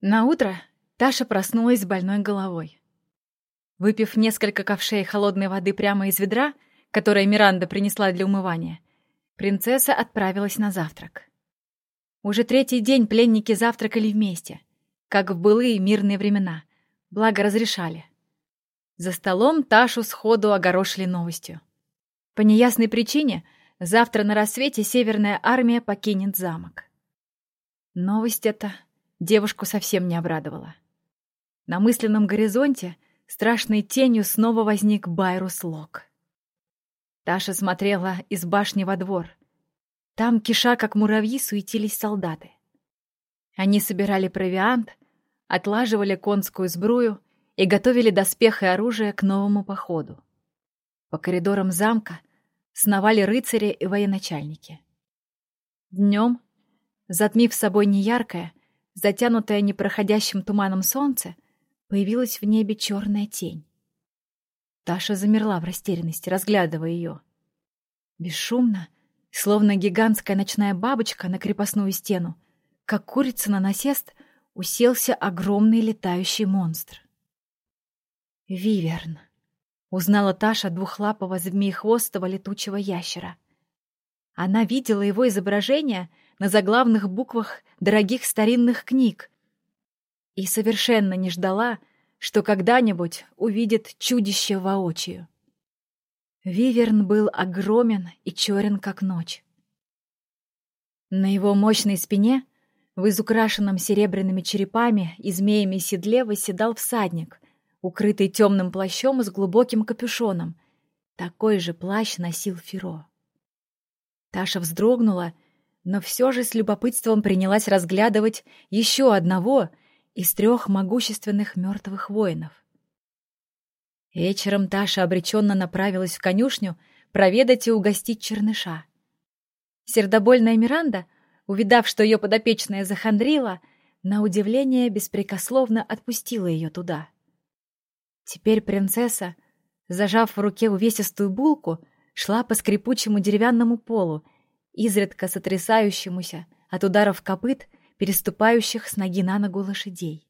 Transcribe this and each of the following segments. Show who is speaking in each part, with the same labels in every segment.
Speaker 1: На утро Таша проснулась с больной головой. Выпив несколько ковшей холодной воды прямо из ведра, которое Миранда принесла для умывания, принцесса отправилась на завтрак. Уже третий день пленники завтракали вместе, как в былые мирные времена, благо разрешали. За столом Ташу сходу огорошили новостью. По неясной причине завтра на рассвете Северная армия покинет замок. Новость эта девушку совсем не обрадовала. На мысленном горизонте страшной тенью снова возник Байрус Лок. Таша смотрела из башни во двор. Там, киша как муравьи, суетились солдаты. Они собирали провиант, отлаживали конскую сбрую и готовили доспех и оружие к новому походу. По коридорам замка сновали рыцари и военачальники. Днем, затмив собой неяркое, затянутое непроходящим туманом солнце, появилась в небе черная тень. Таша замерла в растерянности, разглядывая ее. Бесшумно, словно гигантская ночная бабочка на крепостную стену, как курица на насест, уселся огромный летающий монстр. «Виверн», — узнала Таша двухлапого змеехвостого летучего ящера. Она видела его изображение — на заглавных буквах дорогих старинных книг и совершенно не ждала, что когда-нибудь увидит чудище воочию. Виверн был огромен и черен, как ночь. На его мощной спине, в изукрашенном серебряными черепами и змеями седле, восседал всадник, укрытый темным плащом с глубоким капюшоном. Такой же плащ носил Феро. Таша вздрогнула но все же с любопытством принялась разглядывать еще одного из трех могущественных мертвых воинов. Вечером Таша обреченно направилась в конюшню проведать и угостить черныша. Сердобольная Миранда, увидав, что ее подопечная захандрила, на удивление беспрекословно отпустила ее туда. Теперь принцесса, зажав в руке увесистую булку, шла по скрипучему деревянному полу изредка сотрясающемуся от ударов копыт, переступающих с ноги на ногу лошадей.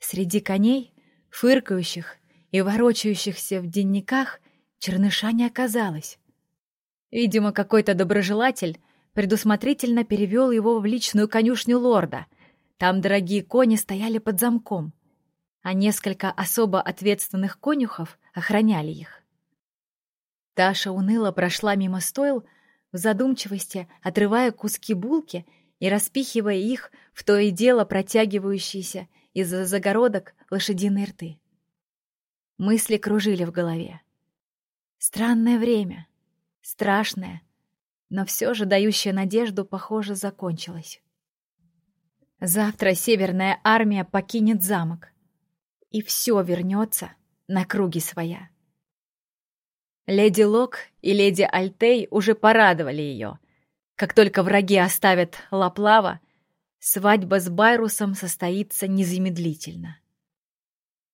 Speaker 1: Среди коней, фыркающих и ворочающихся в денниках, черныша не оказалось. Видимо, какой-то доброжелатель предусмотрительно перевел его в личную конюшню лорда. Там дорогие кони стояли под замком, а несколько особо ответственных конюхов охраняли их. Таша уныло прошла мимо стойл, в задумчивости отрывая куски булки и распихивая их в то и дело протягивающиеся из-за загородок лошадиные рты. Мысли кружили в голове. Странное время, страшное, но все же дающее надежду, похоже, закончилось. Завтра Северная армия покинет замок, и все вернется на круги своя. Леди Лок и леди Альтей уже порадовали ее. Как только враги оставят Лаплава, свадьба с Байрусом состоится незамедлительно.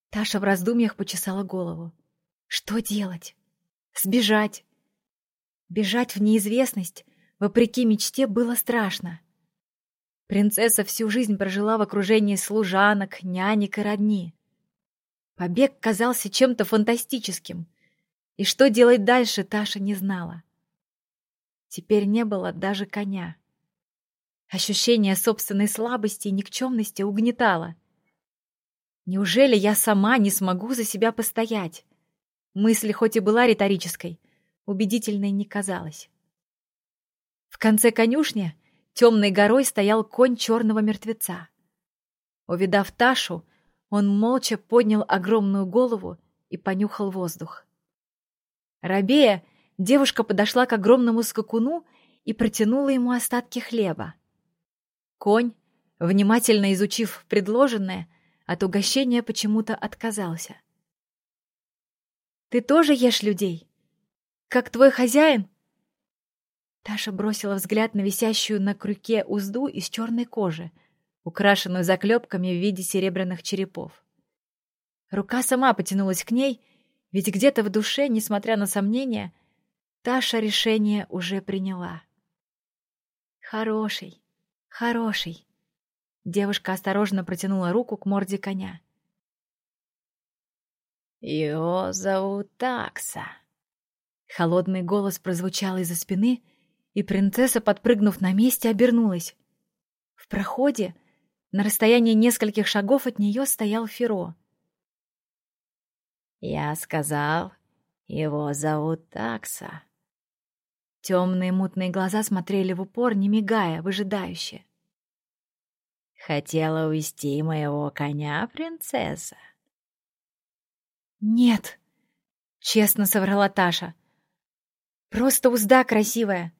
Speaker 1: Таша в раздумьях почесала голову. Что делать? Сбежать? Бежать в неизвестность, вопреки мечте, было страшно. Принцесса всю жизнь прожила в окружении служанок, нянек и родни. Побег казался чем-то фантастическим — и что делать дальше, Таша не знала. Теперь не было даже коня. Ощущение собственной слабости и никчемности угнетало. Неужели я сама не смогу за себя постоять? Мысль хоть и была риторической, убедительной не казалась. В конце конюшни темной горой стоял конь черного мертвеца. Увидав Ташу, он молча поднял огромную голову и понюхал воздух. Рабея, девушка подошла к огромному скакуну и протянула ему остатки хлеба. Конь, внимательно изучив предложенное, от угощения почему-то отказался. «Ты тоже ешь людей? Как твой хозяин?» Таша бросила взгляд на висящую на крюке узду из черной кожи, украшенную заклепками в виде серебряных черепов. Рука сама потянулась к ней, ведь где-то в душе, несмотря на сомнения, Таша решение уже приняла. Хороший, хороший. Девушка осторожно протянула руку к морде коня.
Speaker 2: «Его зовут Такса».
Speaker 1: Холодный голос прозвучал из-за спины, и принцесса, подпрыгнув на месте, обернулась. В проходе, на расстоянии нескольких шагов от нее, стоял Феро.
Speaker 2: «Я сказал, его зовут Такса».
Speaker 1: Темные мутные глаза смотрели в упор, не мигая, выжидающе.
Speaker 2: «Хотела увести моего коня, принцесса?»
Speaker 1: «Нет», — честно соврала Таша. «Просто узда красивая».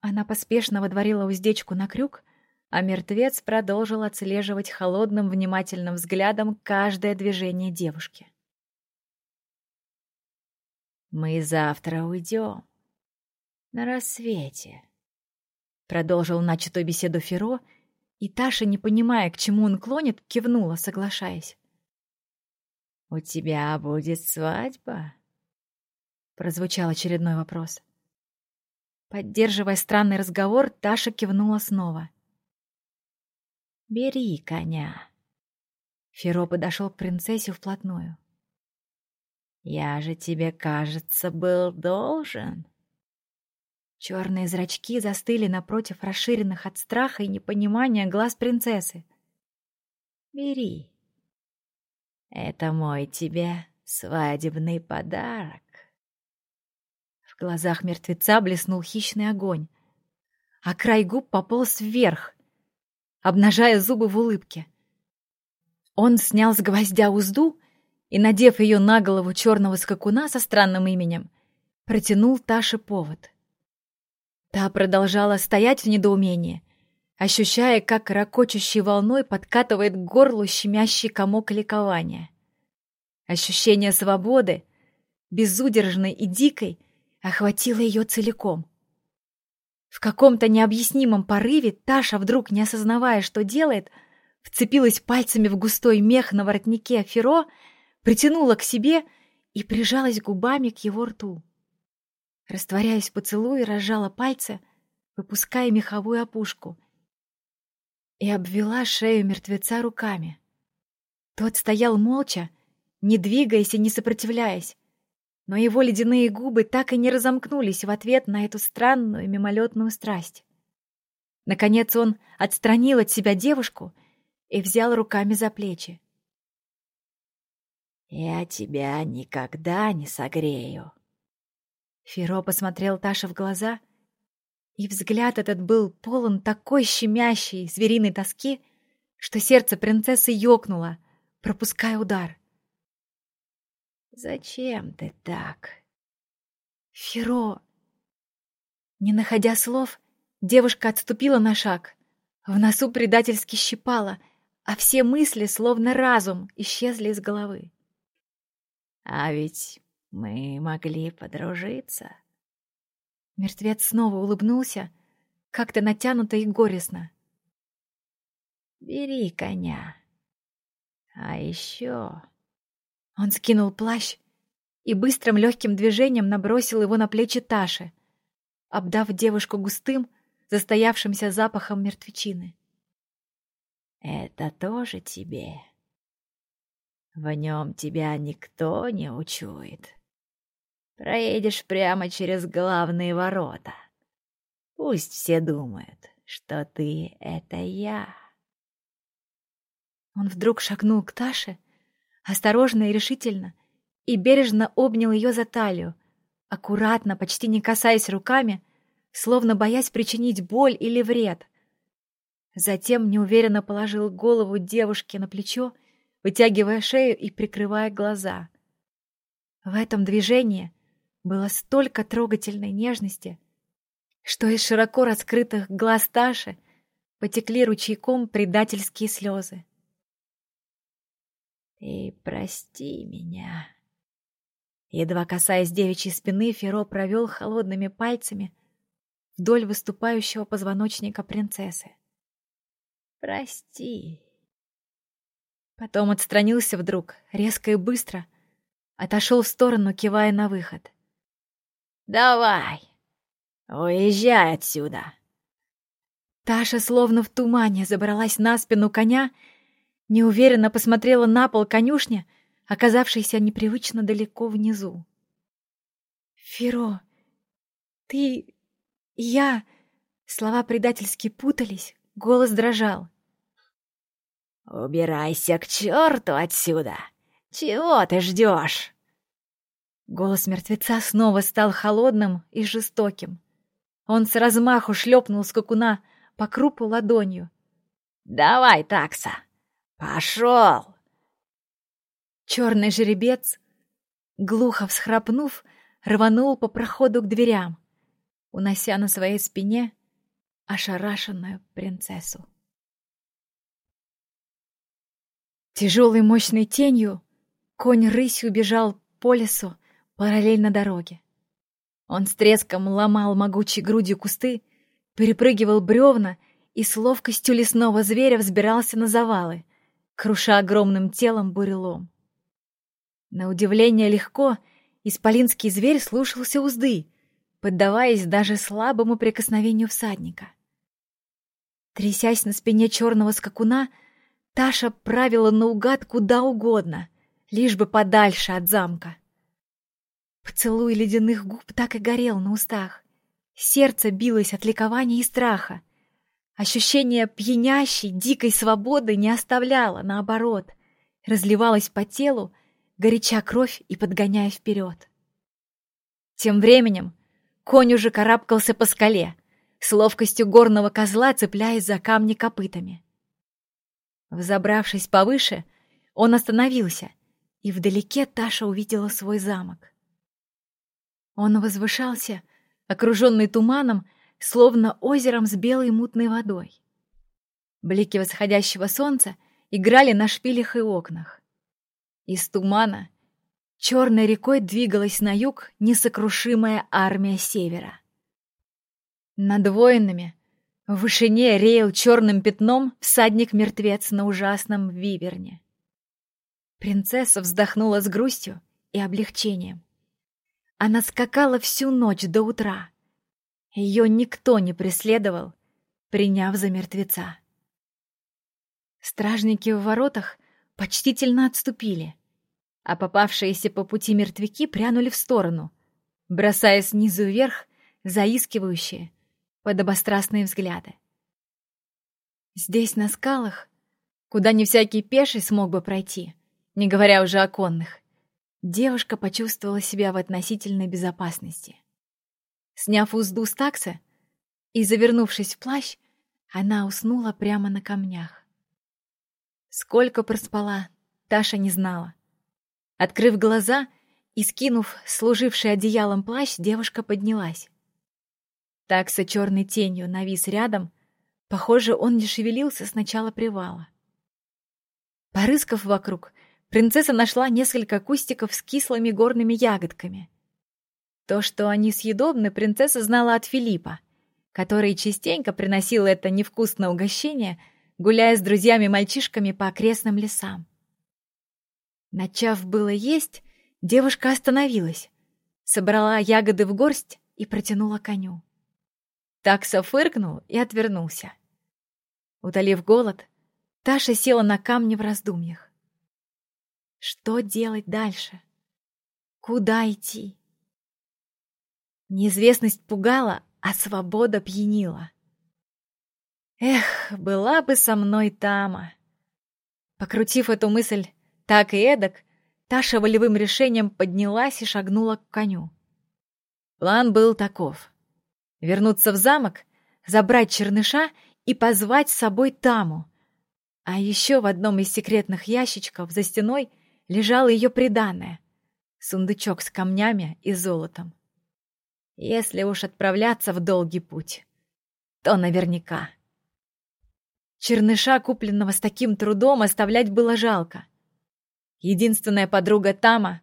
Speaker 1: Она поспешно водворила уздечку на крюк, а мертвец продолжил отслеживать холодным внимательным взглядом каждое движение девушки.
Speaker 2: «Мы завтра уйдем. На рассвете», —
Speaker 1: продолжил начатую беседу Феро, и Таша, не понимая, к чему он клонит, кивнула, соглашаясь.
Speaker 2: «У тебя будет свадьба?»
Speaker 1: Прозвучал очередной вопрос. Поддерживая странный разговор, Таша кивнула снова.
Speaker 2: «Бери коня».
Speaker 1: Феро подошел к принцессе вплотную.
Speaker 2: «Я же тебе, кажется, был должен».
Speaker 1: Черные зрачки застыли напротив расширенных от страха и непонимания глаз принцессы.
Speaker 2: «Бери». Это мой тебе свадебный подарок.
Speaker 1: В глазах мертвеца блеснул хищный огонь, а край губ пополз вверх, обнажая зубы в улыбке. Он снял с гвоздя узду и, надев ее на голову черного скакуна со странным именем, протянул Таше повод. Та продолжала стоять в недоумении, ощущая, как ракочущей волной подкатывает к горлу щемящий комок ликования. Ощущение свободы, безудержной и дикой, охватило ее целиком. В каком-то необъяснимом порыве Таша, вдруг не осознавая, что делает, вцепилась пальцами в густой мех на воротнике Феро, притянула к себе и прижалась губами к его рту. Растворяясь в поцелуе, разжала пальцы, выпуская меховую опушку — и обвела шею мертвеца руками. Тот стоял молча, не двигаясь и не сопротивляясь, но его ледяные губы так и не разомкнулись в ответ на эту странную мимолетную страсть. Наконец он отстранил от себя девушку и взял руками за плечи.
Speaker 2: «Я тебя никогда не согрею».
Speaker 1: Феро посмотрел Таше в глаза — и взгляд этот был полон такой щемящей звериной тоски, что сердце принцессы ёкнуло, пропуская удар.
Speaker 2: «Зачем ты так?»
Speaker 1: «Феро!» Не находя слов, девушка отступила на шаг. В носу предательски щипала, а все мысли, словно разум, исчезли из головы.
Speaker 2: «А ведь мы могли подружиться»,
Speaker 1: Мертвец снова улыбнулся, как-то натянуто и горестно.
Speaker 2: «Бери коня. А еще...»
Speaker 1: Он скинул плащ и быстрым легким движением набросил его на плечи Таши, обдав девушку густым, застоявшимся запахом мертвечины.
Speaker 2: «Это тоже тебе. В нем тебя никто не учует». Проедешь прямо через главные ворота. Пусть все думают, что ты — это я.
Speaker 1: Он вдруг шагнул к Таше, осторожно и решительно, и бережно обнял ее за талию, аккуратно, почти не касаясь руками, словно боясь причинить боль или вред. Затем неуверенно положил голову девушки на плечо, вытягивая шею и прикрывая глаза. В этом движении было столько трогательной нежности, что из широко раскрытых глаз Таши потекли ручейком предательские слезы.
Speaker 2: «Ты прости меня».
Speaker 1: Едва касаясь девичьей спины, Феро провел холодными пальцами вдоль выступающего позвоночника принцессы.
Speaker 2: «Прости».
Speaker 1: Потом отстранился вдруг, резко и быстро, отошел в сторону, кивая на выход.
Speaker 2: Давай, уезжай отсюда.
Speaker 1: Таша словно в тумане забралась на спину коня, неуверенно посмотрела на пол конюшни, оказавшийся непривычно далеко внизу. «Феро, ты... я...» Слова предательски путались, голос дрожал.
Speaker 2: «Убирайся к черту отсюда! Чего ты ждешь?»
Speaker 1: Голос мертвеца снова стал холодным и жестоким. Он с размаху шлепнул скакуна по крупу ладонью.
Speaker 2: «Давай, такса! Пошел!»
Speaker 1: Черный жеребец, глухо всхрапнув, рванул по проходу к дверям, унося на своей спине ошарашенную принцессу. Тяжелой мощной тенью конь рысью бежал по лесу параллельно дороге. Он с треском ломал могучей грудью кусты, перепрыгивал бревна и с ловкостью лесного зверя взбирался на завалы, круша огромным телом бурелом. На удивление легко исполинский зверь слушался узды, поддаваясь даже слабому прикосновению всадника. Трясясь на спине черного скакуна, Таша правила наугад куда угодно, лишь бы подальше от замка. Поцелуй ледяных губ так и горел на устах. Сердце билось от ликования и страха. Ощущение пьянящей, дикой свободы не оставляло, наоборот, разливалось по телу, горяча кровь и подгоняя вперед. Тем временем конь уже карабкался по скале, с ловкостью горного козла цепляясь за камни копытами. Взобравшись повыше, он остановился, и вдалеке Таша увидела свой замок. Он возвышался, окруженный туманом, словно озером с белой мутной водой. Блики восходящего солнца играли на шпилях и окнах. Из тумана черной рекой двигалась на юг несокрушимая армия севера. Над воинами в вышине реял черным пятном всадник-мертвец на ужасном виверне. Принцесса вздохнула с грустью и облегчением. Она скакала всю ночь до утра. Ее никто не преследовал, приняв за мертвеца. Стражники в воротах почтительно отступили, а попавшиеся по пути мертвяки прянули в сторону, бросая снизу вверх заискивающие, подобострастные взгляды. Здесь, на скалах, куда не всякий пеший смог бы пройти, не говоря уже о конных, девушка почувствовала себя в относительной безопасности. Сняв узду с таксы и завернувшись в плащ, она уснула прямо на камнях. Сколько проспала, Таша не знала. Открыв глаза и скинув служивший одеялом плащ, девушка поднялась. Такса черной тенью навис рядом, похоже, он не шевелился с начала привала. Порыскав вокруг, принцесса нашла несколько кустиков с кислыми горными ягодками. То, что они съедобны, принцесса знала от Филиппа, который частенько приносил это невкусное угощение, гуляя с друзьями-мальчишками по окрестным лесам. Начав было есть, девушка остановилась, собрала ягоды в горсть и протянула коню. Такса фыркнул и отвернулся. Утолив голод, Таша села на камни в раздумьях. Что делать дальше? Куда идти? Неизвестность пугала, а свобода пьянила. Эх, была бы со мной Тама. Покрутив эту мысль так и эдак, Таша волевым решением поднялась и шагнула к коню. План был таков. Вернуться в замок, забрать черныша и позвать с собой Таму. А еще в одном из секретных ящичков за стеной — лежало ее приданное — сундучок с камнями и золотом. Если уж отправляться в долгий путь, то наверняка. Черныша, купленного с таким трудом, оставлять было жалко. Единственная подруга Тама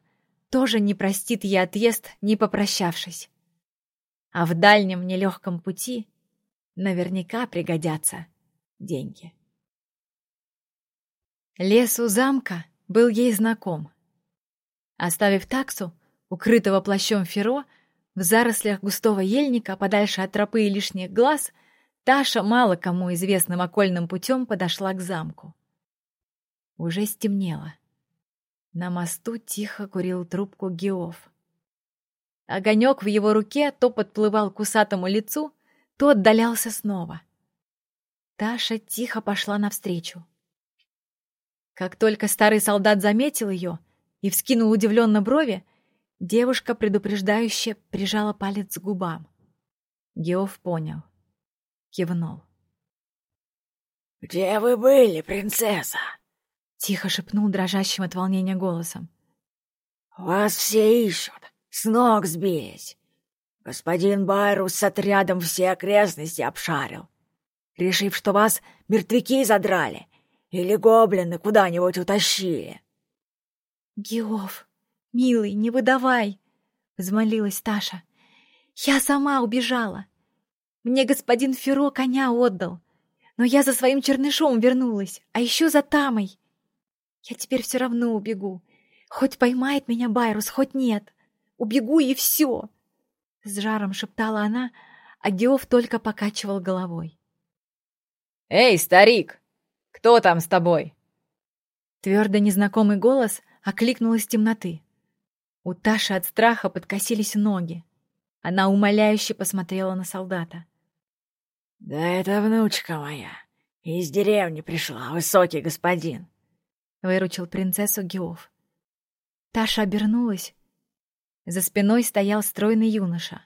Speaker 1: тоже не простит ей отъезд, не попрощавшись. А в дальнем нелегком пути наверняка пригодятся деньги. Лес у замка был ей знаком. Оставив таксу, укрытого плащом Феро, в зарослях густого ельника, подальше от тропы и лишних глаз, Таша мало кому известным окольным путем подошла к замку. Уже стемнело. На мосту тихо курил трубку Геоф. Огонек в его руке то подплывал к усатому лицу, то отдалялся снова. Таша тихо пошла навстречу. Как только старый солдат заметил ее и вскинул удивленно брови, девушка предупреждающе прижала палец к губам. Геоф понял. Кивнул.
Speaker 3: «Где вы были, принцесса?»
Speaker 1: Тихо шепнул дрожащим от волнения голосом.
Speaker 3: «Вас все ищут, с ног сбились. Господин Байрус с отрядом все окрестности обшарил, решив, что вас мертвяки задрали или гоблины куда-нибудь утащили».
Speaker 1: «Геов, милый, не выдавай!» — взмолилась Таша. «Я сама убежала. Мне господин Феро коня отдал, но я за своим чернышом вернулась, а еще за Тамой. Я теперь все равно убегу. Хоть поймает меня Байрус, хоть нет. Убегу и все. С жаром шептала она, а Геов только покачивал головой.
Speaker 4: «Эй, старик! Кто там с тобой?»
Speaker 1: Твердо незнакомый голос окликнул из темноты. У Таши от страха подкосились ноги. Она умоляюще посмотрела на солдата.
Speaker 3: «Да это внучка моя. Из деревни пришла, высокий господин
Speaker 1: выручил принцессу Геов. Таша обернулась. За спиной стоял стройный юноша,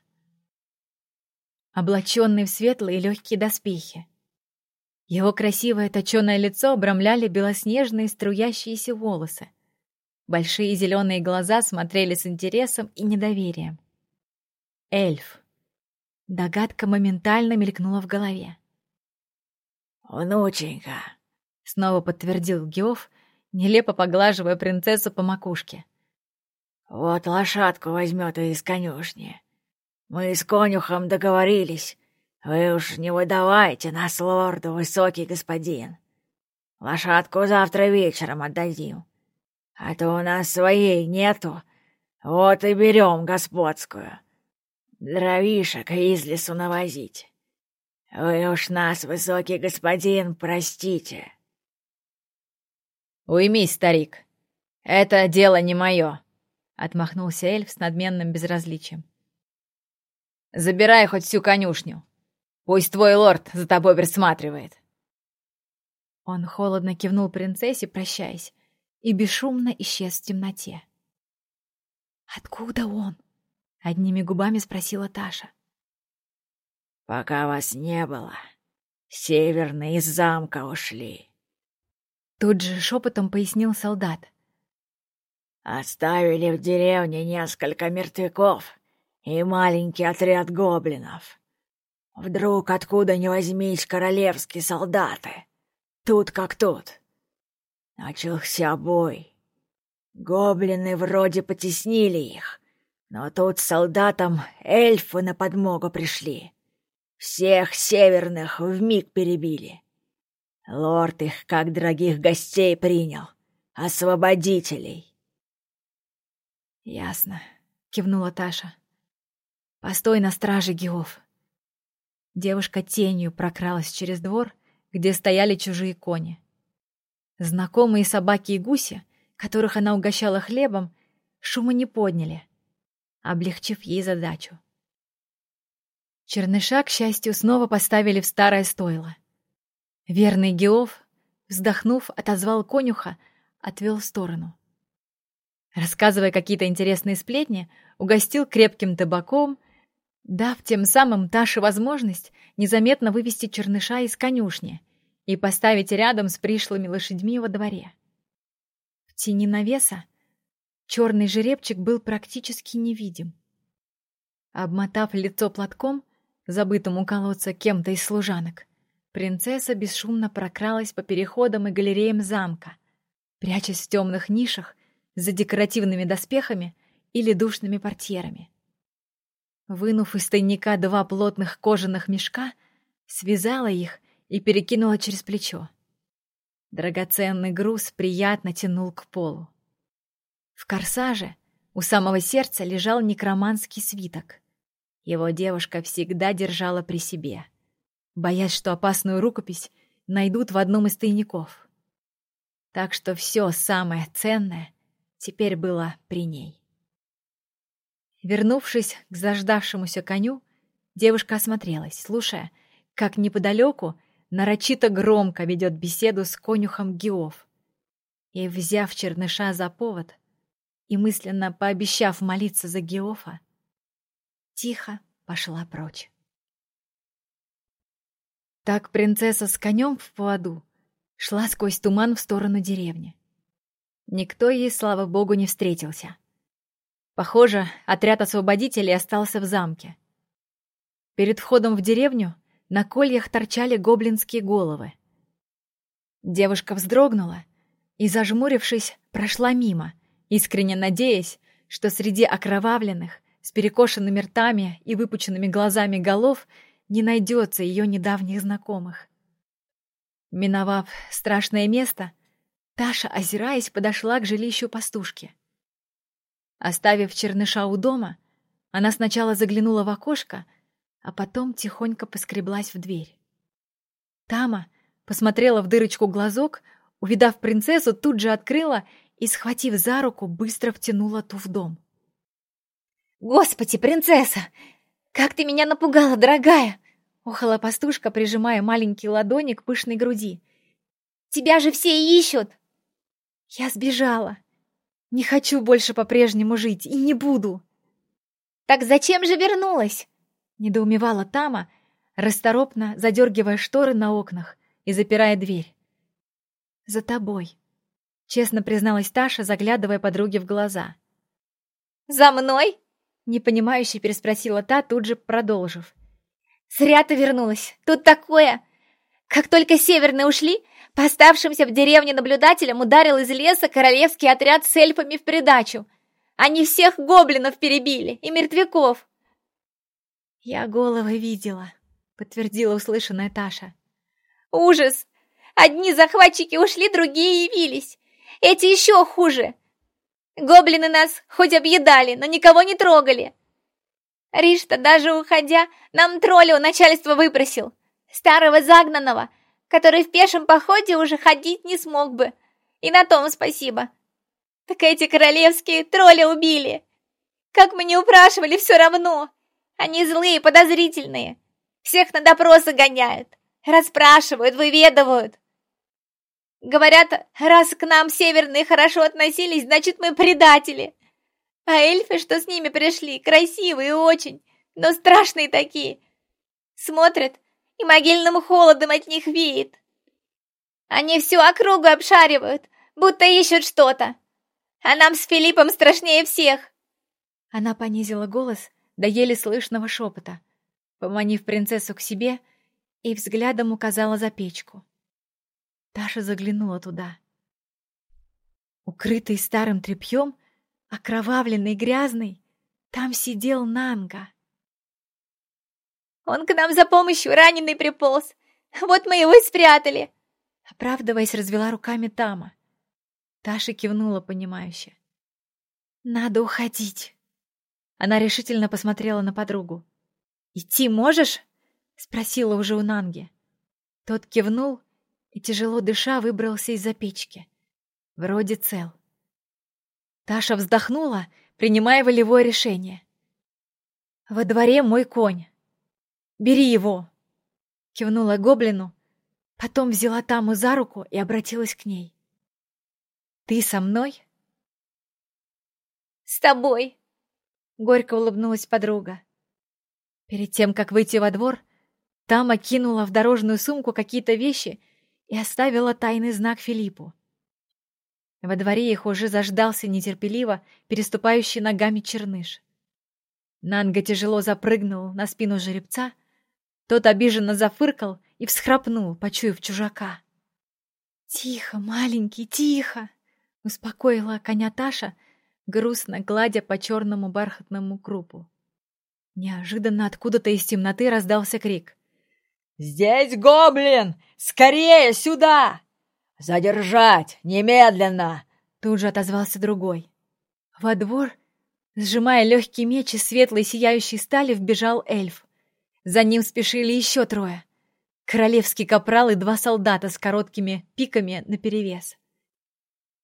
Speaker 1: облаченный в светлые легкие доспехи. Его красивое точеное лицо обрамляли белоснежные струящиеся волосы. Большие зеленые глаза смотрели с интересом и недоверием. Эльф. Догадка моментально мелькнула в голове.
Speaker 3: «Внученька», —
Speaker 1: снова подтвердил Геов, нелепо поглаживая принцессу по макушке.
Speaker 3: «Вот лошадку возьмет из конюшни. Мы с конюхом договорились. Вы уж не выдавайте нас лорду, высокий господин. Лошадку завтра вечером отдадим. А то у нас своей нету. Вот и берем господскую. Дровишек из лесу навозить. Вы уж нас, высокий господин, простите».
Speaker 4: «Уймись, старик. Это дело не мое», — отмахнулся эльф с надменным безразличием. «Забирай хоть всю конюшню. Пусть твой лорд за тобой присматривает».
Speaker 1: Он холодно кивнул принцессе, прощаясь, и бесшумно исчез в темноте. «Откуда он?» — одними губами спросила Таша.
Speaker 3: «Пока вас не было, северные из замка ушли»,
Speaker 1: Тут же шепотом пояснил солдат.
Speaker 3: «Оставили в деревне несколько мертвяков и маленький отряд гоблинов. Вдруг откуда ни возьмись королевские солдаты. Тут как тут. Начался бой. Гоблины вроде потеснили их, но тут солдатам эльфы на подмогу пришли. Всех северных вмиг перебили. Лорд их как дорогих гостей принял. Освободителей.
Speaker 1: Ясно, кивнула Таша. Постой на страже, Геов. Девушка тенью прокралась через двор, где стояли чужие кони. Знакомые собаки и гуси, которых она угощала хлебом, шума не подняли, облегчив ей задачу. Черныша, к счастью, снова поставили в старое стойло — Верный Геов, вздохнув, отозвал конюха, отвел в сторону. Рассказывая какие-то интересные сплетни, угостил крепким табаком, дав тем самым Таше возможность незаметно вывести черныша из конюшни и поставить рядом с пришлыми лошадьми во дворе. В тени навеса черный жеребчик был практически невидим. Обмотав лицо платком, забытым у колодца кем-то из служанок, Принцесса бесшумно прокралась по переходам и галереям замка, прячась в темных нишах за декоративными доспехами или душными портьерами. Вынув из тайника два плотных кожаных мешка, связала их и перекинула через плечо. Драгоценный груз приятно тянул к полу. В корсаже у самого сердца лежал некроманский свиток. Его девушка всегда держала при себе — боясь, что опасную рукопись найдут в одном из тайников. Так что все самое ценное теперь было при ней. Вернувшись к заждавшемуся коню, девушка осмотрелась, слушая, как неподалеку нарочито громко ведет беседу с конюхом Геов. И, взяв черныша за повод и мысленно пообещав молиться за Геофа, тихо пошла прочь. Так принцесса с конем в поводу шла сквозь туман в сторону деревни. Никто ей, слава богу, не встретился. Похоже, отряд освободителей остался в замке. Перед входом в деревню на кольях торчали гоблинские головы. Девушка вздрогнула и, зажмурившись, прошла мимо, искренне надеясь, что среди окровавленных, с перекошенными ртами и выпученными глазами голов не найдется ее недавних знакомых. Миновав страшное место, Таша, озираясь, подошла к жилищу пастушки. Оставив черныша у дома, она сначала заглянула в окошко, а потом тихонько поскреблась в дверь. Тама посмотрела в дырочку глазок, увидав принцессу, тут же открыла и, схватив за руку, быстро втянула ту в дом. «Господи, принцесса! Как ты меня напугала, дорогая!» — ухала пастушка, прижимая маленький ладони к пышной груди. «Тебя же все ищут!» «Я сбежала. Не хочу больше по-прежнему жить и не буду!» «Так зачем же вернулась?» — недоумевала Тама, расторопно задергивая шторы на окнах и запирая дверь. «За тобой», — честно призналась Таша, заглядывая подруге в глаза. «За мной?» Непонимающе переспросила та, тут же продолжив. «Зря ты вернулась. Тут такое. Как только северные ушли, по оставшимся в деревне наблюдателям ударил из леса королевский отряд с эльфами в придачу. Они всех гоблинов перебили и мертвяков». «Я головы видела», — подтвердила услышанная Таша. «Ужас! Одни захватчики ушли, другие явились. Эти еще хуже. Гоблины нас хоть объедали, но никого не трогали. Ришта, даже уходя, нам тролля у начальства выпросил. Старого загнанного, который в пешем походе уже ходить не смог бы. И на том спасибо. Так эти королевские тролля убили. Как мы не упрашивали, все равно. Они злые, подозрительные. Всех на допросы гоняют. Расспрашивают, выведывают. Говорят, раз к нам северные хорошо относились, значит, мы предатели. А эльфы, что с ними пришли, красивые очень, но страшные такие. Смотрят, и могильным холодом от них веет. Они всю округу обшаривают, будто ищут что-то. А нам с Филиппом страшнее всех. Она понизила голос до еле слышного шепота, поманив принцессу к себе и взглядом указала за печку. Таша заглянула туда. Укрытый старым тряпьем, окровавленный, грязный, там сидел Нанга. «Он к нам за помощью раненый приполз. Вот мы его и спрятали!» Оправдываясь, развела руками Тама. Таша кивнула понимающе. «Надо уходить!» Она решительно посмотрела на подругу. «Идти можешь?» — спросила уже у Нанги. Тот кивнул и, тяжело дыша, выбрался из-за печки. Вроде цел. Таша вздохнула, принимая волевое решение. «Во дворе мой конь. Бери его!» Кивнула гоблину, потом взяла Таму за руку и обратилась к ней. «Ты со мной?» «С тобой!» — горько улыбнулась подруга. Перед тем, как выйти во двор, Тама кинула в дорожную сумку какие-то вещи и оставила тайный знак Филиппу. Во дворе их уже заждался нетерпеливо переступающий ногами черныш. Нанга тяжело запрыгнул на спину жеребца, тот обиженно зафыркал и всхрапнул, почуяв чужака. «Тихо, маленький, тихо!» — успокоила коня Таша, грустно гладя по черному бархатному крупу. Неожиданно откуда-то из темноты раздался крик.
Speaker 3: «Здесь гоблин! Скорее сюда! Задержать! Немедленно!»
Speaker 1: Тут же отозвался другой. Во двор, сжимая легкий меч из светлой сияющей стали, вбежал эльф. За ним спешили еще трое. королевский капрал и два солдата с короткими пиками наперевес.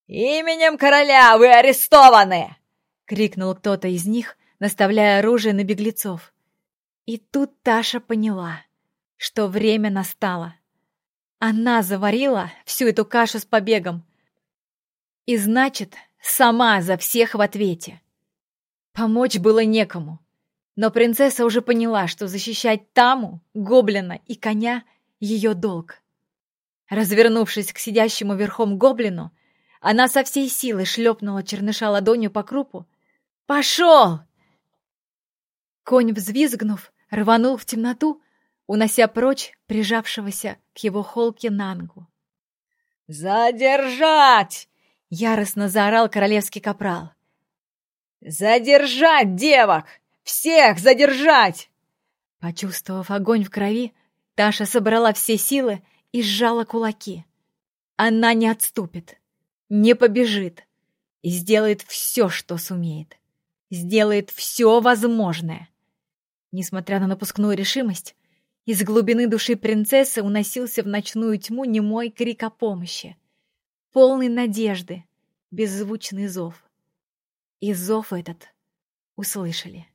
Speaker 4: «Именем короля вы арестованы!»
Speaker 1: — крикнул кто-то из них, наставляя оружие на беглецов. И тут Таша поняла, что время настало. Она заварила всю эту кашу с побегом. И значит, сама за всех в ответе. Помочь было некому. Но принцесса уже поняла, что защищать Таму, гоблина и коня — ее долг. Развернувшись к сидящему верхом гоблину, она со всей силы шлепнула черныша ладонью по крупу. «Пошел!» Конь, взвизгнув, рванул в темноту, унося прочь прижавшегося к его холке Нангу.
Speaker 4: «Задержать!»
Speaker 1: — яростно заорал королевский капрал.
Speaker 4: «Задержать девок! Всех задержать!»
Speaker 1: Почувствовав огонь в крови, Таша собрала все силы и сжала кулаки. Она не отступит, не побежит и сделает все, что сумеет. Сделает все возможное. Несмотря на напускную решимость, из глубины души принцессы уносился в ночную тьму немой крик о помощи. Полный надежды, беззвучный зов. И зов этот услышали.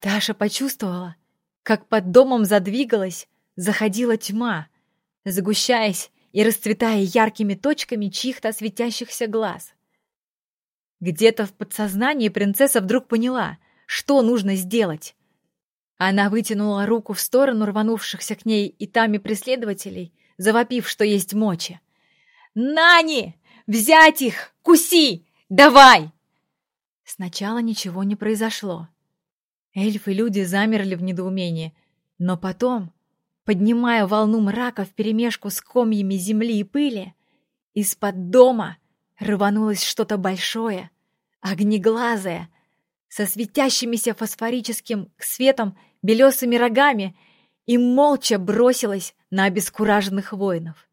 Speaker 1: Таша почувствовала, как под домом задвигалась, заходила тьма, сгущаясь и расцветая яркими точками чьих-то светящихся глаз. Где-то в подсознании принцесса вдруг поняла, что нужно сделать. Она вытянула руку в сторону рванувшихся к ней и тами преследователей, завопив, что есть мочи. «Нани! Взять их! Куси! Давай!» Сначала ничего не произошло. Эльфы и люди замерли в недоумении, но потом, поднимая волну мрака вперемешку с комьями земли и пыли, из-под дома рванулось что-то большое, огнеглазое, со светящимися фосфорическим светом белесыми рогами и молча бросилась на обескураженных воинов.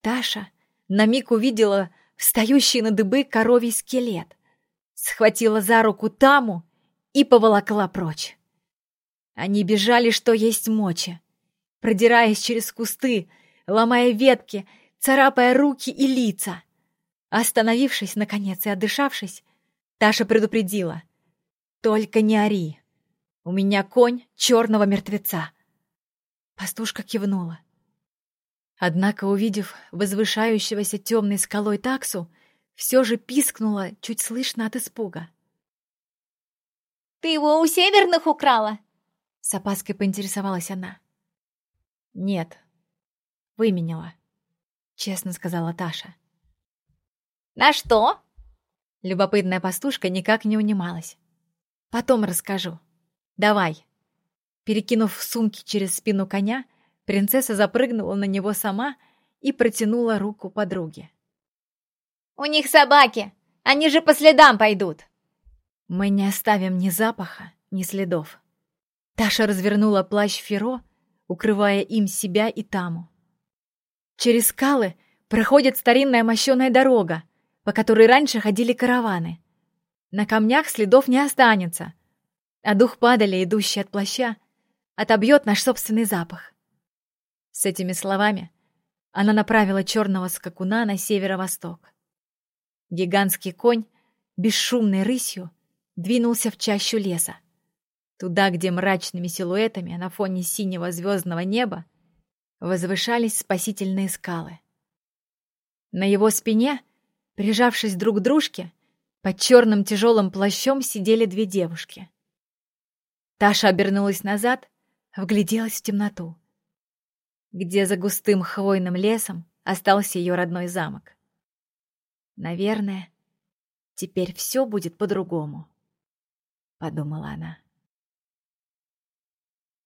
Speaker 1: Таша на миг увидела встающий на дыбы коровий скелет, схватила за руку Таму и поволокла прочь. Они бежали, что есть мочи, продираясь через кусты, ломая ветки, царапая руки и лица. Остановившись, наконец, и отдышавшись, Таша предупредила. «Только не ори. У меня конь черного мертвеца». Пастушка кивнула. Однако, увидев возвышающегося темной скалой таксу, все же пискнула чуть слышно от испуга.
Speaker 5: Ты его у северных украла?»
Speaker 1: С опаской поинтересовалась она. «Нет, выменяла», — честно сказала Таша.
Speaker 5: «На что?»
Speaker 1: Любопытная пастушка никак не унималась. «Потом расскажу. Давай». Перекинув сумки через спину коня, принцесса запрыгнула на него сама и протянула руку подруге.
Speaker 5: «У них собаки! Они же по следам пойдут!»
Speaker 1: Мы не оставим ни запаха, ни следов. Таша развернула плащ Феро, укрывая им себя и Таму. Через скалы проходит старинная мощеная дорога, по которой раньше ходили караваны. На камнях следов не останется, а дух падали, идущий от плаща, отобьет наш собственный запах. С этими словами она направила черного скакуна на северо-восток. Гигантский конь, бесшумной рысью, двинулся в чащу леса. Туда, где мрачными силуэтами на фоне синего звездного неба возвышались спасительные скалы. На его спине, прижавшись друг к дружке, под черным тяжелым плащом сидели две девушки. Таша обернулась назад, вгляделась в темноту, где за густым хвойным лесом остался ее родной замок. Наверное, теперь все будет по-другому. — подумала она.